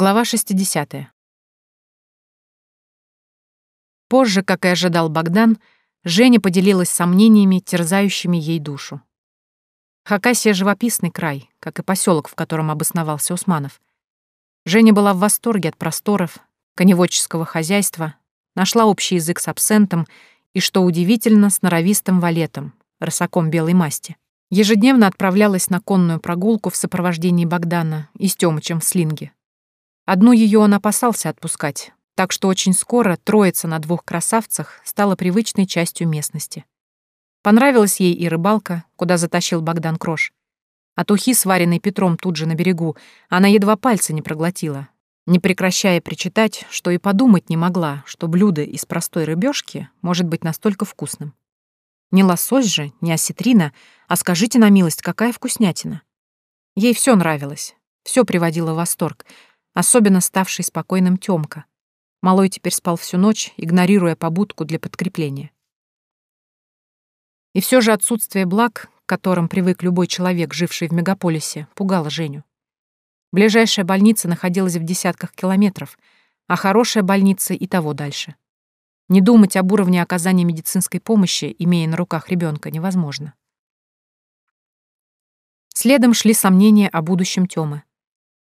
Глава 60. Позже, как и ожидал Богдан, Женя поделилась сомнениями, терзающими ей душу. Хакасия — живописный край, как и поселок, в котором обосновался Усманов. Женя была в восторге от просторов, коневодческого хозяйства, нашла общий язык с абсентом и, что удивительно, с норовистым валетом, рысаком белой масти. Ежедневно отправлялась на конную прогулку в сопровождении Богдана и с Тёмычем в слинге. Одну ее он опасался отпускать, так что очень скоро троица на двух красавцах стала привычной частью местности. Понравилась ей и рыбалка, куда затащил Богдан Крош. От ухи, сваренной Петром тут же на берегу, она едва пальцы не проглотила, не прекращая причитать, что и подумать не могла, что блюдо из простой рыбешки может быть настолько вкусным. Не лосось же, не осетрина, а скажите на милость, какая вкуснятина. Ей все нравилось, все приводило в восторг, особенно ставший спокойным Тёмка. Малой теперь спал всю ночь, игнорируя побудку для подкрепления. И все же отсутствие благ, к которым привык любой человек, живший в мегаполисе, пугало Женю. Ближайшая больница находилась в десятках километров, а хорошая больница и того дальше. Не думать об уровне оказания медицинской помощи, имея на руках ребенка, невозможно. Следом шли сомнения о будущем Тёмы.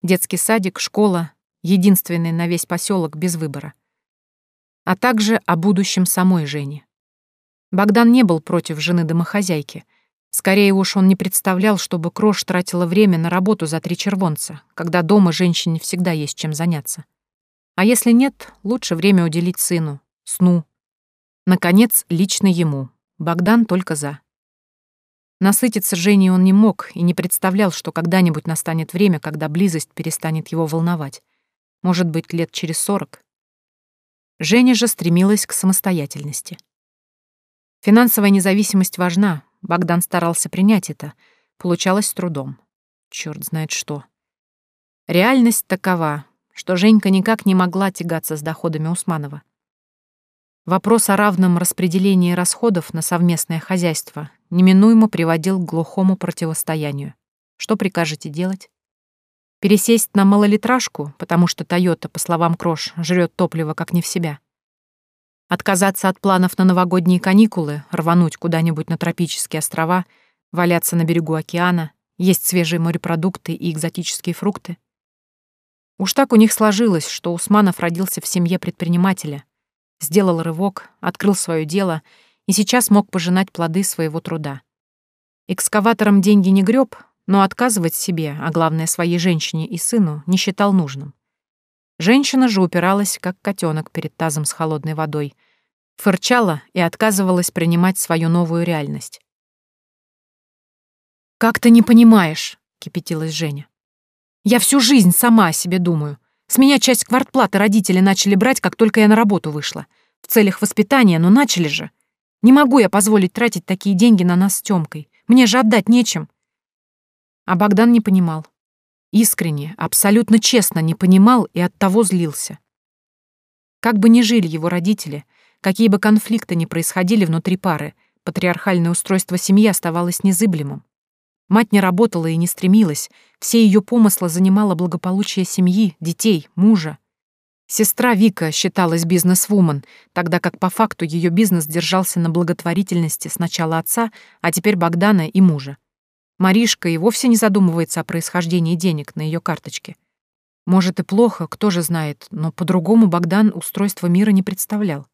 Детский садик, школа, единственный на весь поселок без выбора. А также о будущем самой Жени. Богдан не был против жены домохозяйки. Скорее уж он не представлял, чтобы Крош тратила время на работу за три червонца, когда дома женщине всегда есть чем заняться. А если нет, лучше время уделить сыну, сну. Наконец, лично ему. Богдан только за. Насытиться Женей он не мог и не представлял, что когда-нибудь настанет время, когда близость перестанет его волновать. Может быть, лет через сорок. Женя же стремилась к самостоятельности. Финансовая независимость важна. Богдан старался принять это. Получалось с трудом. Черт знает что. Реальность такова, что Женька никак не могла тягаться с доходами Усманова. Вопрос о равном распределении расходов на совместное хозяйство неминуемо приводил к глухому противостоянию. Что прикажете делать? Пересесть на малолитражку, потому что Тойота, по словам Крош, жрет топливо как не в себя. Отказаться от планов на новогодние каникулы, рвануть куда-нибудь на тропические острова, валяться на берегу океана, есть свежие морепродукты и экзотические фрукты. Уж так у них сложилось, что Усманов родился в семье предпринимателя, сделал рывок, открыл свое дело и сейчас мог пожинать плоды своего труда. Экскаватором деньги не греб, но отказывать себе, а главное своей женщине и сыну, не считал нужным. Женщина же упиралась, как котенок перед тазом с холодной водой, фырчала и отказывалась принимать свою новую реальность. «Как ты не понимаешь?» — кипятилась Женя. «Я всю жизнь сама о себе думаю. С меня часть квартплаты родители начали брать, как только я на работу вышла. В целях воспитания, но начали же. Не могу я позволить тратить такие деньги на нас с Тёмкой. Мне же отдать нечем. А Богдан не понимал. Искренне, абсолютно честно не понимал и оттого злился. Как бы ни жили его родители, какие бы конфликты ни происходили внутри пары, патриархальное устройство семьи оставалось незыблемым. Мать не работала и не стремилась, все ее помыслы занимало благополучие семьи, детей, мужа. Сестра Вика считалась бизнес-вумен, тогда как по факту ее бизнес держался на благотворительности сначала отца, а теперь Богдана и мужа. Маришка и вовсе не задумывается о происхождении денег на ее карточке. Может и плохо, кто же знает, но по-другому Богдан устройство мира не представлял.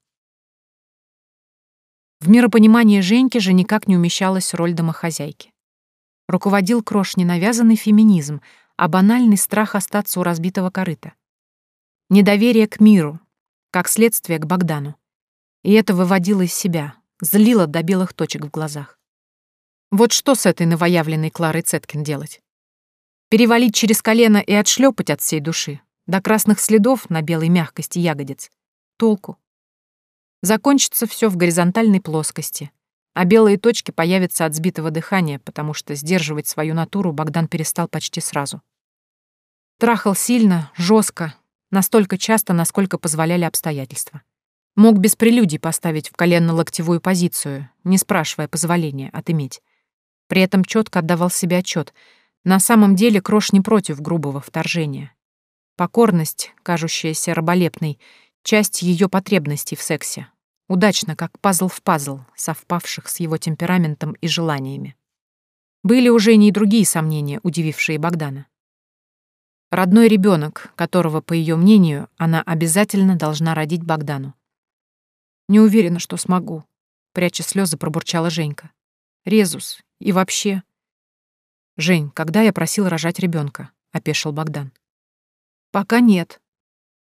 В миропонимании Женьки же никак не умещалась роль домохозяйки руководил Крош не навязанный феминизм, а банальный страх остаться у разбитого корыта. Недоверие к миру, как следствие к Богдану. И это выводило из себя, злило до белых точек в глазах. Вот что с этой новоявленной Кларой Цеткин делать? Перевалить через колено и отшлепать от всей души, до красных следов на белой мягкости ягодиц. Толку. Закончится все в горизонтальной плоскости, а белые точки появятся от сбитого дыхания, потому что сдерживать свою натуру Богдан перестал почти сразу. Трахал сильно, жестко, настолько часто, насколько позволяли обстоятельства. Мог без прелюдий поставить в коленно-локтевую позицию, не спрашивая позволения отыметь. При этом четко отдавал себе отчет. На самом деле Крош не против грубого вторжения. Покорность, кажущаяся раболепной, часть ее потребностей в сексе. Удачно, как пазл в пазл, совпавших с его темпераментом и желаниями. Были уже и другие сомнения, удивившие Богдана. Родной ребенок, которого, по ее мнению, она обязательно должна родить Богдану. «Не уверена, что смогу», — пряча слезы, пробурчала Женька. «Резус. И вообще...» «Жень, когда я просил рожать ребенка? опешил Богдан. Пока нет.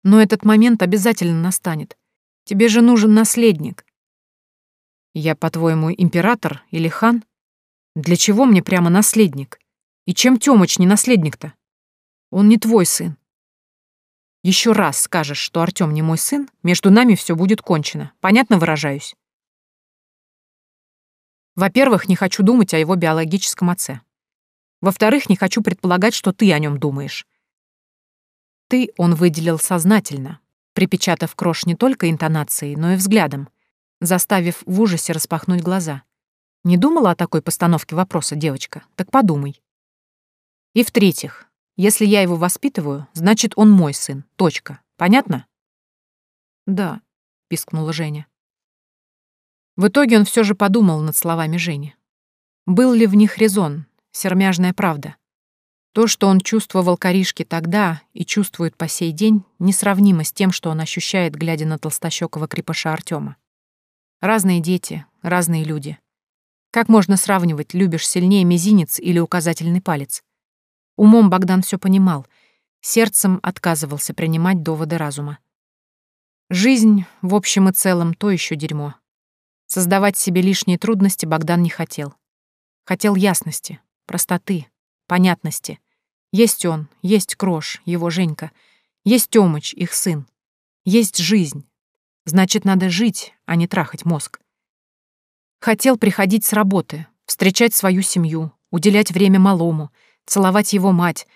Но этот момент обязательно настанет. Тебе же нужен наследник. Я, по-твоему, император или хан? Для чего мне прямо наследник? И чем Тёмыч не наследник-то? Он не твой сын. Еще раз скажешь, что Артём не мой сын, между нами все будет кончено. Понятно выражаюсь? Во-первых, не хочу думать о его биологическом отце. Во-вторых, не хочу предполагать, что ты о нем думаешь. «ты» он выделил сознательно, припечатав крош не только интонацией, но и взглядом, заставив в ужасе распахнуть глаза. Не думала о такой постановке вопроса, девочка? Так подумай. И в-третьих, если я его воспитываю, значит, он мой сын. Точка. Понятно? Да, пискнула Женя. В итоге он все же подумал над словами Жени. Был ли в них резон, сермяжная правда? То, что он чувствовал коришки тогда и чувствует по сей день, несравнимо с тем, что он ощущает, глядя на толстощёкого крепыша Артема. Разные дети, разные люди. Как можно сравнивать, любишь сильнее мизинец или указательный палец? Умом Богдан все понимал, сердцем отказывался принимать доводы разума. Жизнь, в общем и целом, то еще дерьмо. Создавать себе лишние трудности Богдан не хотел. Хотел ясности, простоты, понятности. Есть он, есть Крош, его Женька, есть Тёмыч, их сын. Есть жизнь. Значит, надо жить, а не трахать мозг. Хотел приходить с работы, встречать свою семью, уделять время малому, целовать его мать,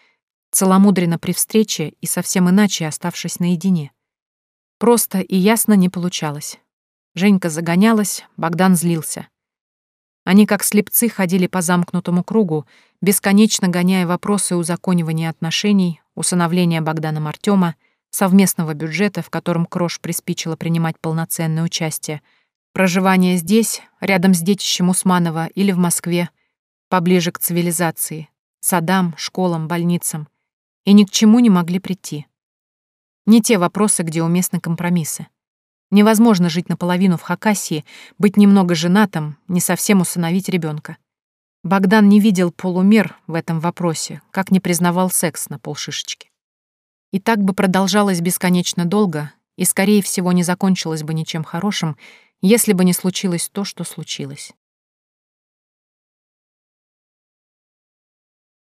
целомудренно при встрече и совсем иначе оставшись наедине. Просто и ясно не получалось. Женька загонялась, Богдан злился. Они как слепцы ходили по замкнутому кругу, бесконечно гоняя вопросы узаконивания отношений, усыновления Богдана Артема, совместного бюджета, в котором Крош приспичило принимать полноценное участие, проживание здесь, рядом с детищем Усманова или в Москве, поближе к цивилизации, садам, школам, больницам, и ни к чему не могли прийти. Не те вопросы, где уместны компромиссы. Невозможно жить наполовину в Хакасии, быть немного женатым, не совсем усыновить ребенка. Богдан не видел полумер в этом вопросе, как не признавал секс на полшишечки. И так бы продолжалось бесконечно долго, и, скорее всего, не закончилось бы ничем хорошим, если бы не случилось то, что случилось.